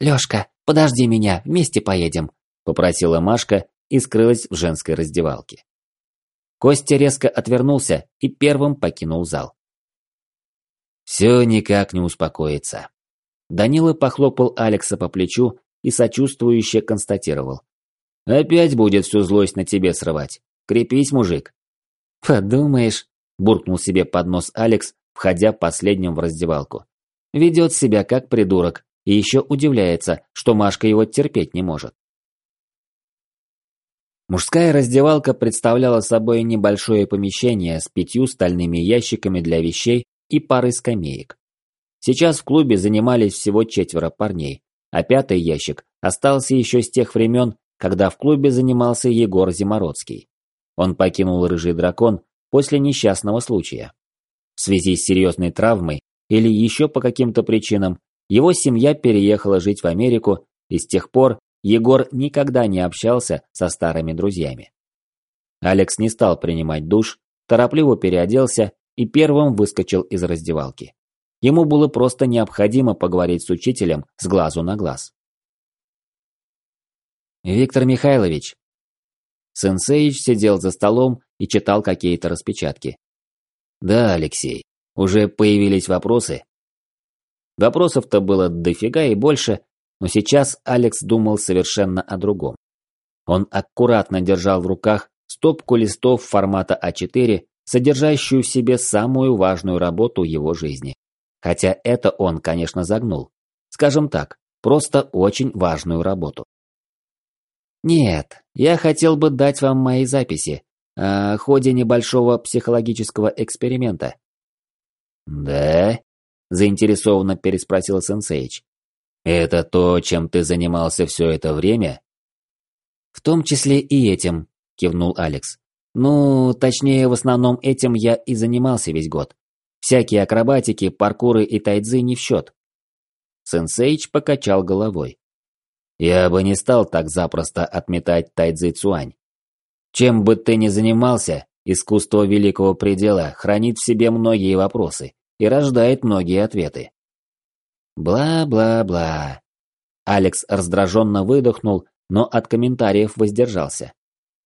Лёшка, подожди меня, вместе поедем», – попросила Машка и скрылась в женской раздевалке. Костя резко отвернулся и первым покинул зал. Все никак не успокоится. Данила похлопал Алекса по плечу и сочувствующе констатировал. «Опять будет всю злость на тебе срывать. Крепись, мужик». «Подумаешь», – буркнул себе под нос Алекс, входя последним в раздевалку. Ведет себя как придурок и еще удивляется, что Машка его терпеть не может. Мужская раздевалка представляла собой небольшое помещение с пятью стальными ящиками для вещей и парой скамеек. Сейчас в клубе занимались всего четверо парней, а пятый ящик остался еще с тех времен, когда в клубе занимался Егор Зимородский. Он покинул Рыжий Дракон после несчастного случая. В связи с серьезной травмой или еще по каким-то причинам его семья переехала жить в Америку, и с тех пор Егор никогда не общался со старыми друзьями. Алекс не стал принимать душ, торопливо переоделся и первым выскочил из раздевалки. Ему было просто необходимо поговорить с учителем с глазу на глаз. «Виктор Михайлович!» Сенсеич сидел за столом и читал какие-то распечатки. «Да, Алексей, уже появились вопросы?» Вопросов-то было дофига и больше, но сейчас Алекс думал совершенно о другом. Он аккуратно держал в руках стопку листов формата А4, содержащую в себе самую важную работу его жизни. Хотя это он, конечно, загнул. Скажем так, просто очень важную работу. Нет, я хотел бы дать вам мои записи о ходе небольшого психологического эксперимента. Да? Заинтересованно переспросил Сенсейч. Это то, чем ты занимался все это время? В том числе и этим, кивнул Алекс. Ну, точнее, в основном этим я и занимался весь год. Всякие акробатики, паркуры и тайцзы не в счет. Сенсейч покачал головой. Я бы не стал так запросто отметать тайцзы Цуань. Чем бы ты ни занимался, искусство великого предела хранит в себе многие вопросы и рождает многие ответы. Бла-бла-бла. Алекс раздраженно выдохнул, но от комментариев воздержался.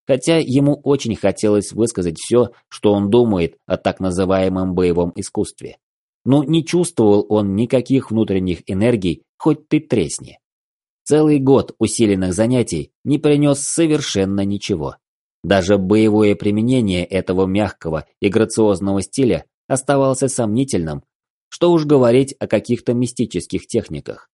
Хотя ему очень хотелось высказать все, что он думает о так называемом боевом искусстве. Но не чувствовал он никаких внутренних энергий, хоть ты тресни. Целый год усиленных занятий не принес совершенно ничего. Даже боевое применение этого мягкого и грациозного стиля оставался сомнительным, что уж говорить о каких-то мистических техниках.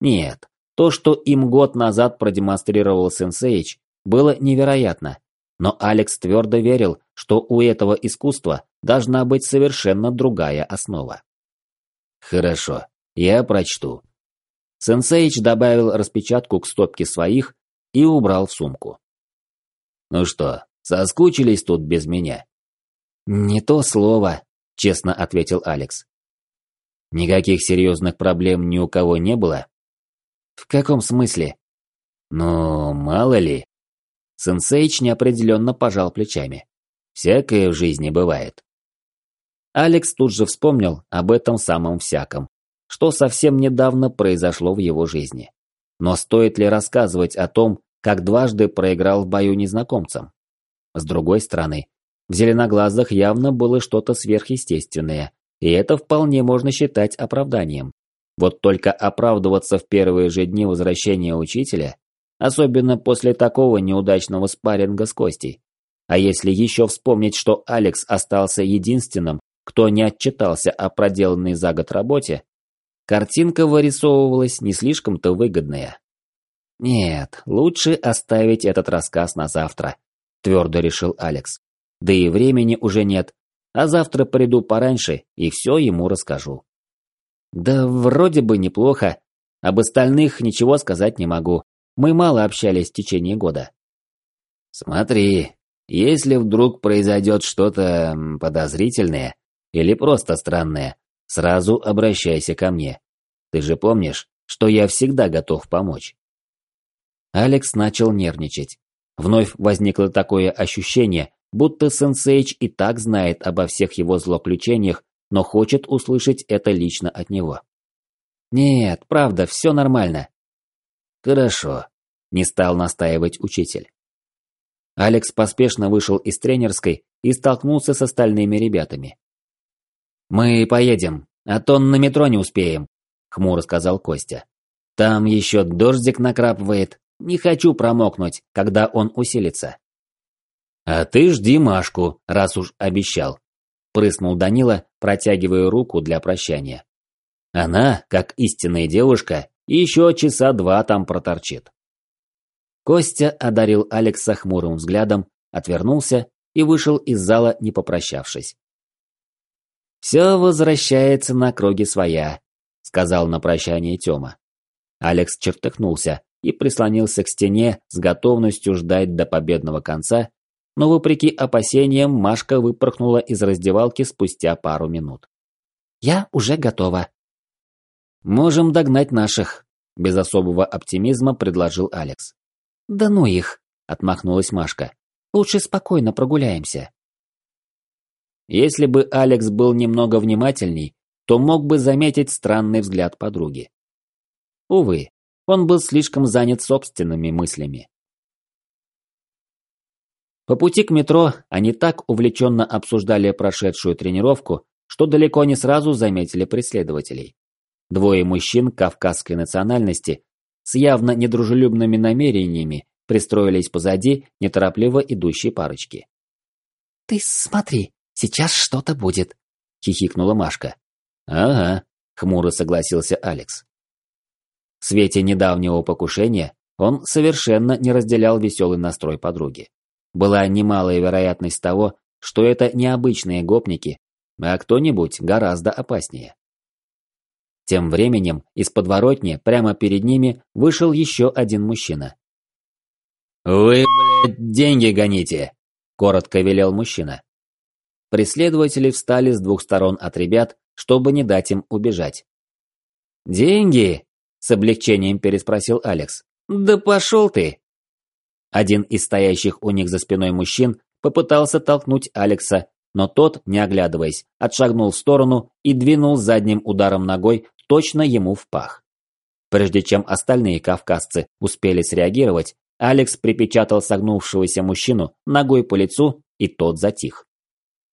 Нет, то, что им год назад продемонстрировал Сенсейч, было невероятно. Но Алекс твердо верил, что у этого искусства должна быть совершенно другая основа. Хорошо, я прочту. Сенсейч добавил распечатку к стопке своих и убрал в сумку. Ну что, соскучились тут без меня? Не то слово, честно ответил Алекс. Никаких серьезных проблем ни у кого не было? В каком смысле? Ну, мало ли. Сенсейч неопределенно пожал плечами. Всякое в жизни бывает. Алекс тут же вспомнил об этом самом всяком, что совсем недавно произошло в его жизни. Но стоит ли рассказывать о том, как дважды проиграл в бою незнакомцам? С другой стороны, в зеленоглазах явно было что-то сверхъестественное, и это вполне можно считать оправданием. Вот только оправдываться в первые же дни возвращения учителя, особенно после такого неудачного спарринга с Костей. А если еще вспомнить, что Алекс остался единственным, кто не отчитался о проделанной за год работе, картинка вырисовывалась не слишком-то выгодная. «Нет, лучше оставить этот рассказ на завтра», – твердо решил Алекс. «Да и времени уже нет, а завтра приду пораньше и все ему расскажу. Да вроде бы неплохо. Об остальных ничего сказать не могу. Мы мало общались в течение года. Смотри, если вдруг произойдет что-то подозрительное или просто странное, сразу обращайся ко мне. Ты же помнишь, что я всегда готов помочь. Алекс начал нервничать. Вновь возникло такое ощущение, будто Сенсейч и так знает обо всех его злоключениях, но хочет услышать это лично от него. «Нет, правда, все нормально. Хорошо. Не стал настаивать учитель. Алекс поспешно вышел из тренерской и столкнулся с остальными ребятами. «Мы поедем, а то на метро не успеем», – хмуро сказал Костя. «Там еще дождик накрапывает. Не хочу промокнуть, когда он усилится». «А ты жди Машку, раз уж обещал», – прыснул Данила, протягивая руку для прощания. «Она, как истинная девушка, еще часа два там проторчит». Костя одарил Алекса хмурым взглядом, отвернулся и вышел из зала, не попрощавшись. «Все возвращается на круги своя», — сказал на прощание Тёма. Алекс чертыхнулся и прислонился к стене с готовностью ждать до победного конца, но вопреки опасениям Машка выпорхнула из раздевалки спустя пару минут. «Я уже готова». «Можем догнать наших», – без особого оптимизма предложил Алекс. «Да ну их!» – отмахнулась Машка. «Лучше спокойно прогуляемся». Если бы Алекс был немного внимательней, то мог бы заметить странный взгляд подруги. Увы, он был слишком занят собственными мыслями. По пути к метро они так увлеченно обсуждали прошедшую тренировку, что далеко не сразу заметили преследователей. Двое мужчин кавказской национальности с явно недружелюбными намерениями пристроились позади неторопливо идущей парочки. «Ты смотри, сейчас что-то будет», — хихикнула Машка. «Ага», — хмуро согласился Алекс. В свете недавнего покушения он совершенно не разделял веселый настрой подруги. Была немалая вероятность того, что это необычные гопники, а кто-нибудь гораздо опаснее. Тем временем из подворотни прямо перед ними вышел еще один мужчина. «Вы, блядь, деньги гоните!» – коротко велел мужчина. Преследователи встали с двух сторон от ребят, чтобы не дать им убежать. «Деньги?» – с облегчением переспросил Алекс. «Да пошел ты!» Один из стоящих у них за спиной мужчин попытался толкнуть Алекса, но тот, не оглядываясь, отшагнул в сторону и двинул задним ударом ногой точно ему в пах. Прежде чем остальные кавказцы успели среагировать, Алекс припечатал согнувшегося мужчину ногой по лицу, и тот затих.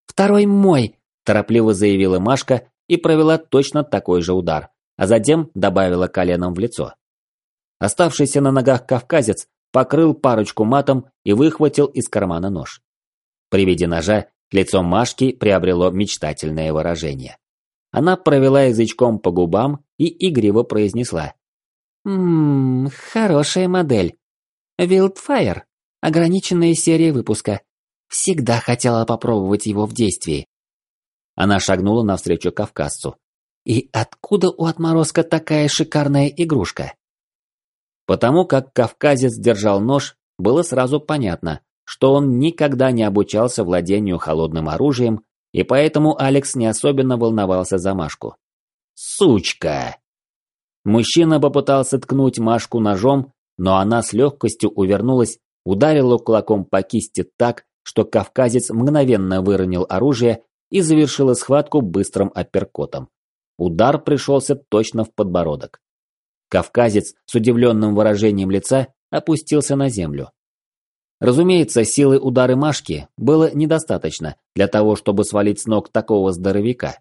«Второй мой!» – торопливо заявила Машка и провела точно такой же удар, а затем добавила коленом в лицо. Оставшийся на ногах кавказец покрыл парочку матом и выхватил из кармана нож. При виде ножа лицо Машки приобрело мечтательное выражение. Она провела язычком по губам и игриво произнесла. «Ммм, хорошая модель. Wildfire. Ограниченная серия выпуска. Всегда хотела попробовать его в действии». Она шагнула навстречу кавказцу. «И откуда у отморозка такая шикарная игрушка?» Потому как кавказец держал нож, было сразу понятно, что он никогда не обучался владению холодным оружием и поэтому Алекс не особенно волновался за Машку. «Сучка!» Мужчина попытался ткнуть Машку ножом, но она с легкостью увернулась, ударила кулаком по кисти так, что кавказец мгновенно выронил оружие и завершила схватку быстрым апперкотом. Удар пришелся точно в подбородок. Кавказец с удивленным выражением лица опустился на землю. Разумеется, силы удары Машки было недостаточно для того, чтобы свалить с ног такого здоровяка.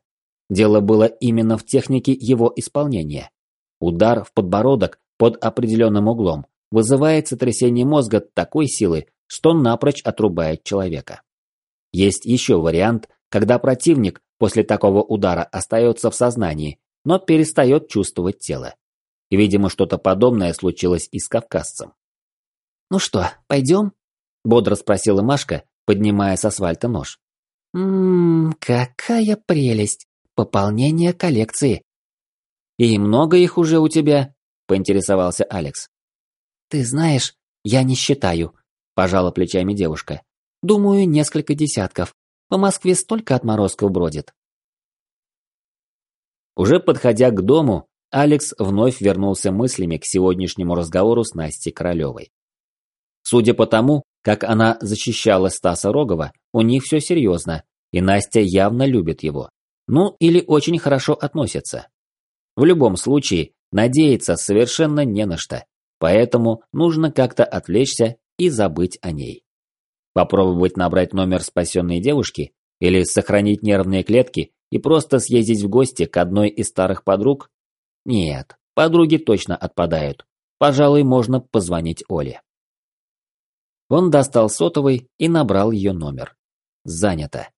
Дело было именно в технике его исполнения. Удар в подбородок под определенным углом вызывает сотрясение мозга такой силы, что напрочь отрубает человека. Есть еще вариант, когда противник после такого удара остается в сознании, но перестает чувствовать тело. И, видимо, что-то подобное случилось и с кавказцем. «Ну что, пойдем?» Бодро спросила Машка, поднимая с асфальта нож. «Ммм, какая прелесть! Пополнение коллекции!» «И много их уже у тебя?» – поинтересовался Алекс. «Ты знаешь, я не считаю», – пожала плечами девушка. «Думаю, несколько десятков. По Москве столько отморозков бродит». Уже подходя к дому, Алекс вновь вернулся мыслями к сегодняшнему разговору с Настей Королевой. Судя по тому, как она защищала Стаса Рогова, у них все серьезно, и Настя явно любит его. Ну, или очень хорошо относится. В любом случае, надеяться совершенно не на что. Поэтому нужно как-то отвлечься и забыть о ней. Попробовать набрать номер спасенной девушки или сохранить нервные клетки и просто съездить в гости к одной из старых подруг? Нет, подруги точно отпадают. Пожалуй, можно позвонить Оле. Он достал сотовый и набрал ее номер. Занято.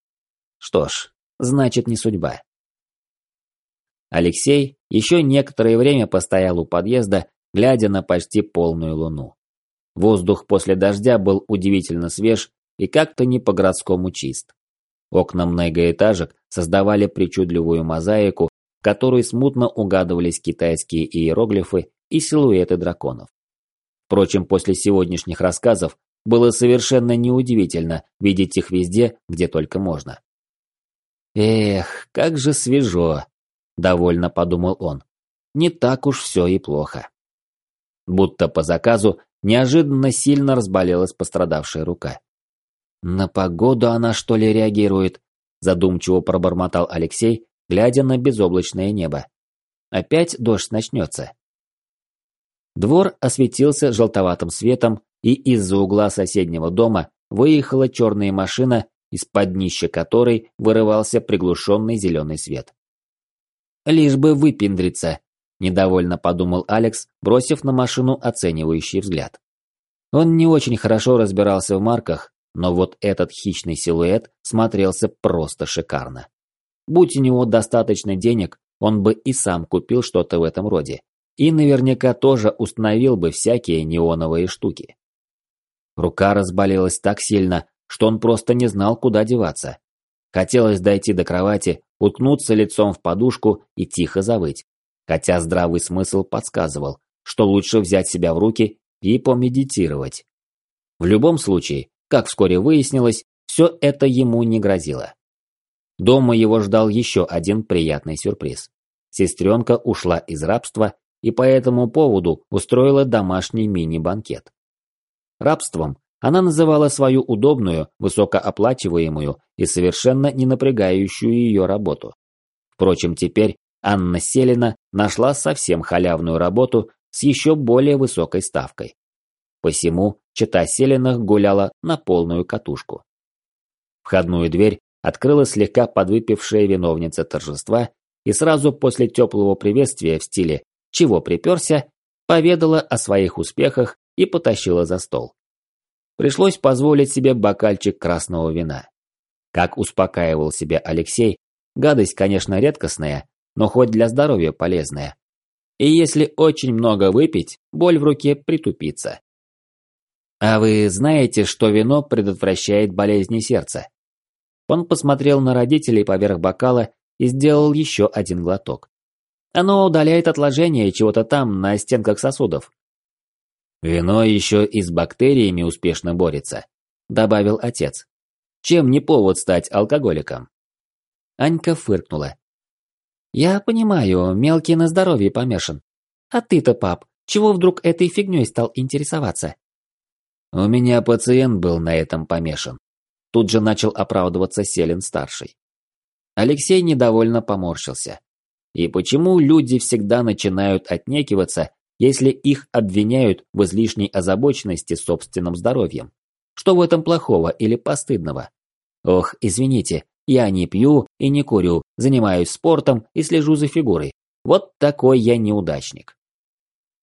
Что ж, значит не судьба. Алексей еще некоторое время постоял у подъезда, глядя на почти полную луну. Воздух после дождя был удивительно свеж и как-то не по-городскому чист. Окна многоэтажек создавали причудливую мозаику, в которой смутно угадывались китайские иероглифы и силуэты драконов. Впрочем, после сегодняшних рассказов было совершенно неудивительно видеть их везде, где только можно. «Эх, как же свежо!» – довольно подумал он. «Не так уж все и плохо». Будто по заказу неожиданно сильно разболелась пострадавшая рука. «На погоду она что ли реагирует?» – задумчиво пробормотал Алексей, глядя на безоблачное небо. «Опять дождь начнется». Двор осветился желтоватым светом, и из-за угла соседнего дома выехала черная машина, из-под днища которой вырывался приглушенный зеленый свет. «Лишь бы выпендриться», – недовольно подумал Алекс, бросив на машину оценивающий взгляд. Он не очень хорошо разбирался в марках, но вот этот хищный силуэт смотрелся просто шикарно. Будь у него достаточно денег, он бы и сам купил что-то в этом роде. И наверняка тоже установил бы всякие неоновые штуки. Рука разболелась так сильно, что он просто не знал, куда деваться. Хотелось дойти до кровати, уткнуться лицом в подушку и тихо завыть. Хотя здравый смысл подсказывал, что лучше взять себя в руки и помедитировать. В любом случае, как вскоре выяснилось, все это ему не грозило. Дома его ждал еще один приятный сюрприз. Сестренка ушла из рабства и по этому поводу устроила домашний мини-банкет. Рабством она называла свою удобную, высокооплачиваемую и совершенно не напрягающую ее работу. Впрочем, теперь Анна Селина нашла совсем халявную работу с еще более высокой ставкой. Посему чита Селиных гуляла на полную катушку. Входную дверь открыла слегка подвыпившая виновница торжества и сразу после теплого приветствия в стиле чего приперся, поведала о своих успехах и потащила за стол. Пришлось позволить себе бокальчик красного вина. Как успокаивал себя Алексей, гадость, конечно, редкостная, но хоть для здоровья полезная. И если очень много выпить, боль в руке притупится. А вы знаете, что вино предотвращает болезни сердца? Он посмотрел на родителей поверх бокала и сделал еще один глоток. Оно удаляет отложения чего-то там на стенках сосудов. Вино еще и с бактериями успешно борется, добавил отец. Чем не повод стать алкоголиком? Анька фыркнула. Я понимаю, мелкий на здоровье помешан. А ты-то, пап, чего вдруг этой фигней стал интересоваться? У меня пациент был на этом помешан. Тут же начал оправдываться Селин-старший. Алексей недовольно поморщился. И почему люди всегда начинают отнекиваться, если их обвиняют в излишней озабоченности собственным здоровьем? Что в этом плохого или постыдного? Ох, извините, я не пью и не курю, занимаюсь спортом и слежу за фигурой. Вот такой я неудачник.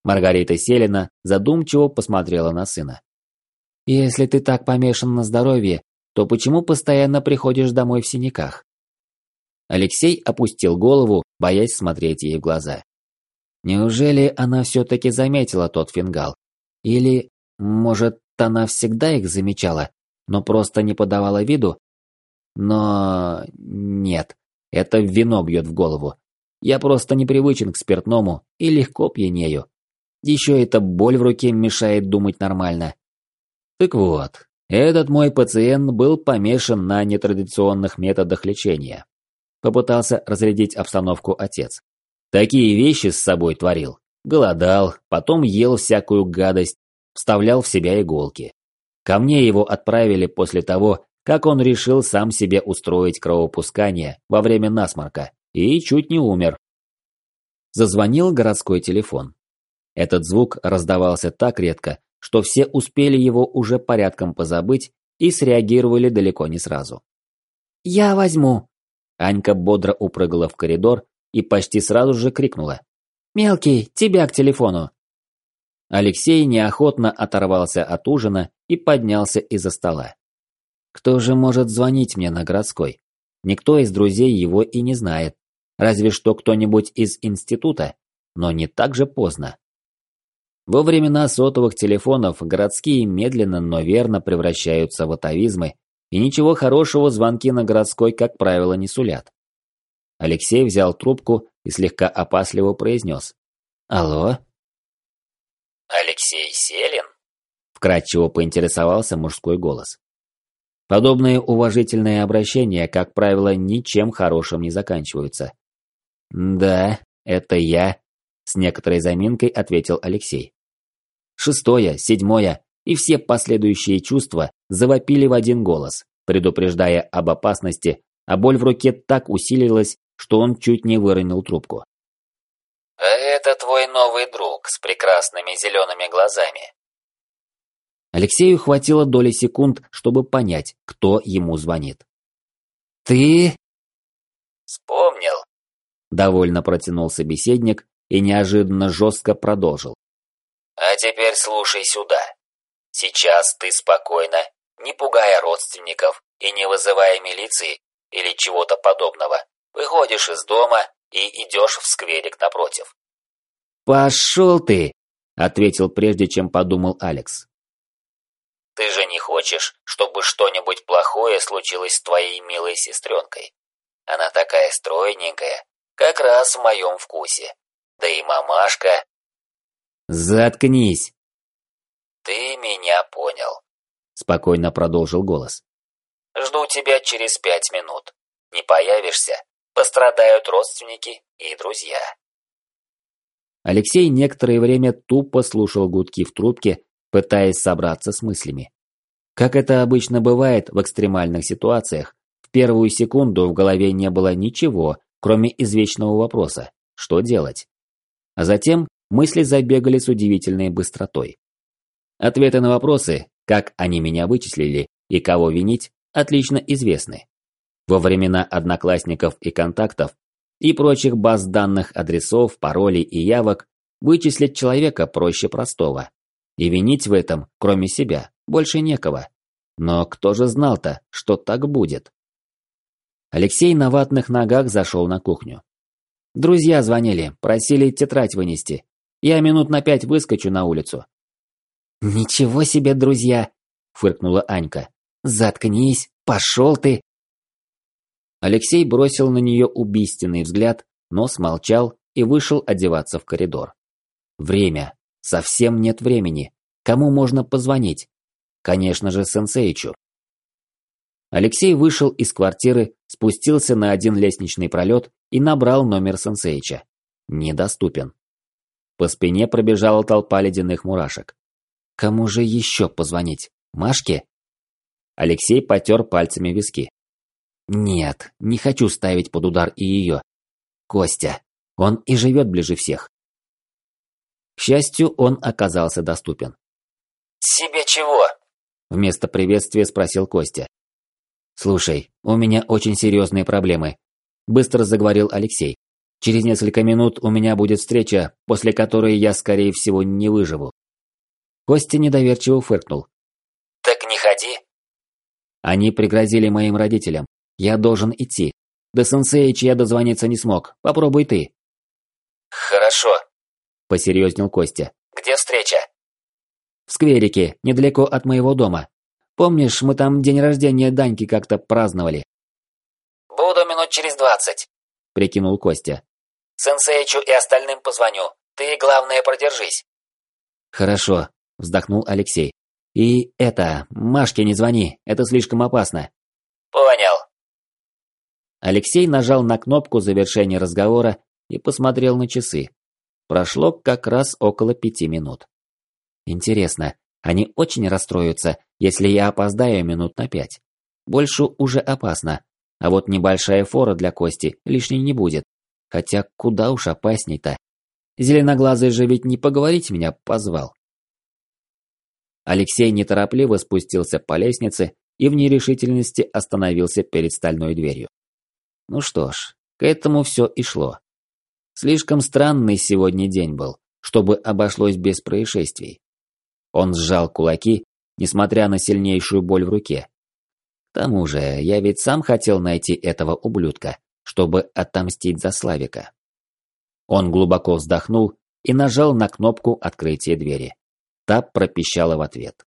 Маргарита Селина задумчиво посмотрела на сына. «Если ты так помешан на здоровье, то почему постоянно приходишь домой в синяках?» Алексей опустил голову, боясь смотреть ей в глаза. Неужели она все-таки заметила тот фингал? Или, может, она всегда их замечала, но просто не подавала виду? Но... нет, это вино бьет в голову. Я просто непривычен к спиртному и легко пьянею. Еще эта боль в руке мешает думать нормально. Так вот, этот мой пациент был помешан на нетрадиционных методах лечения. Попытался разрядить обстановку отец. Такие вещи с собой творил. Голодал, потом ел всякую гадость, вставлял в себя иголки. Ко мне его отправили после того, как он решил сам себе устроить кровопускание во время насморка и чуть не умер. Зазвонил городской телефон. Этот звук раздавался так редко, что все успели его уже порядком позабыть и среагировали далеко не сразу. «Я возьму!» Анька бодро упрыгала в коридор и почти сразу же крикнула. «Мелкий, тебя к телефону!» Алексей неохотно оторвался от ужина и поднялся из-за стола. Кто же может звонить мне на городской? Никто из друзей его и не знает. Разве что кто-нибудь из института, но не так же поздно. Во времена сотовых телефонов городские медленно, но верно превращаются в атовизмы, и ничего хорошего звонки на городской, как правило, не сулят. Алексей взял трубку и слегка опасливо произнес. «Алло?» «Алексей Селин?» Вкратчиво поинтересовался мужской голос. Подобные уважительные обращения, как правило, ничем хорошим не заканчиваются. «Да, это я», – с некоторой заминкой ответил Алексей. Шестое, седьмое и все последующие чувства завопили в один голос, предупреждая об опасности, а боль в руке так усилилась, что он чуть не выронил трубку. «Это твой новый друг с прекрасными зелеными глазами». Алексею хватило доли секунд, чтобы понять, кто ему звонит. «Ты...» «Вспомнил?» Довольно протянул собеседник и неожиданно жестко продолжил. А теперь слушай сюда. Сейчас ты спокойно, не пугая родственников и не вызывая милиции или чего-то подобного, выходишь из дома и идешь в скверик напротив. «Пошел ты!» – ответил прежде, чем подумал Алекс. «Ты же не хочешь, чтобы что-нибудь плохое случилось с твоей милой сестренкой? Она такая стройненькая, как раз в моем вкусе. Да и мамашка «Заткнись!» «Ты меня понял», – спокойно продолжил голос. «Жду тебя через пять минут. Не появишься, пострадают родственники и друзья». Алексей некоторое время тупо слушал гудки в трубке, пытаясь собраться с мыслями. Как это обычно бывает в экстремальных ситуациях, в первую секунду в голове не было ничего, кроме извечного вопроса «что делать?». А затем мысли забегали с удивительной быстротой. Ответы на вопросы, как они меня вычислили и кого винить, отлично известны. Во времена одноклассников и контактов и прочих баз данных адресов, паролей и явок вычислить человека проще простого. И винить в этом, кроме себя, больше некого. Но кто же знал-то, что так будет? Алексей на ватных ногах зашел на кухню. Друзья звонили, просили тетрадь вынести. Я минут на пять выскочу на улицу». «Ничего себе, друзья!» – фыркнула Анька. «Заткнись, пошел ты!» Алексей бросил на нее убийственный взгляд, но смолчал и вышел одеваться в коридор. Время. Совсем нет времени. Кому можно позвонить? Конечно же, сенсеичу. Алексей вышел из квартиры, спустился на один лестничный пролет и набрал номер сенсеича. Недоступен. По спине пробежала толпа ледяных мурашек. Кому же еще позвонить? Машке? Алексей потер пальцами виски. Нет, не хочу ставить под удар и ее. Костя. Он и живет ближе всех. К счастью, он оказался доступен. «Себе чего?» Вместо приветствия спросил Костя. «Слушай, у меня очень серьезные проблемы», – быстро заговорил Алексей. Через несколько минут у меня будет встреча, после которой я, скорее всего, не выживу. Костя недоверчиво фыркнул. Так не ходи. Они пригрозили моим родителям. Я должен идти. До сенсеича я дозвониться не смог. Попробуй ты. Хорошо. Посерьезнел Костя. Где встреча? В скверике, недалеко от моего дома. Помнишь, мы там день рождения Даньки как-то праздновали? Буду минут через двадцать прикинул Костя. Сенсеичу и остальным позвоню. Ты, главное, продержись. Хорошо, вздохнул Алексей. И это, Машке не звони, это слишком опасно. Понял. Алексей нажал на кнопку завершения разговора и посмотрел на часы. Прошло как раз около пяти минут. Интересно, они очень расстроятся, если я опоздаю минут на пять. Больше уже опасно, а вот небольшая фора для Кости лишней не будет. Хотя куда уж опасней-то. Зеленоглазый же ведь не поговорить меня позвал. Алексей неторопливо спустился по лестнице и в нерешительности остановился перед стальной дверью. Ну что ж, к этому все и шло. Слишком странный сегодня день был, чтобы обошлось без происшествий. Он сжал кулаки, несмотря на сильнейшую боль в руке. К тому же, я ведь сам хотел найти этого ублюдка, чтобы отомстить за Славика. Он глубоко вздохнул и нажал на кнопку открытия двери. Та пропищала в ответ.